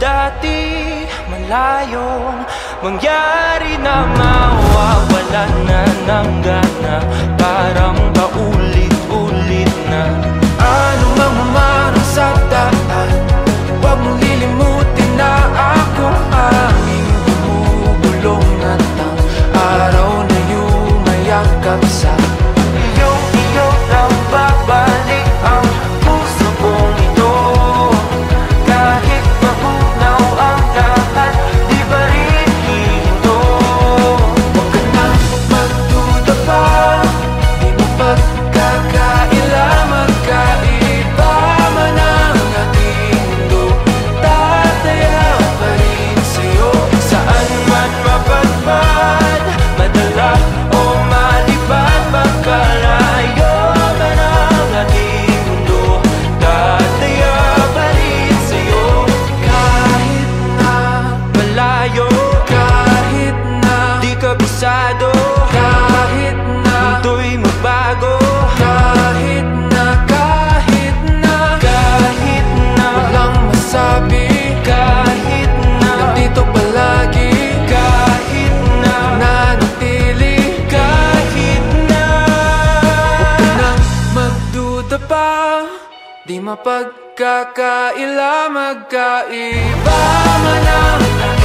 dati malayong mangyari na mawawala na ng kabisado Kahit na Munto'y magbago. Kahit na, kahit na Kahit na Walang masabi. Kahit na Nandito palagi. Kahit na Nanatili. Kahit na Huwag nang magduda pa. Di mapagkakaila Magkaiba man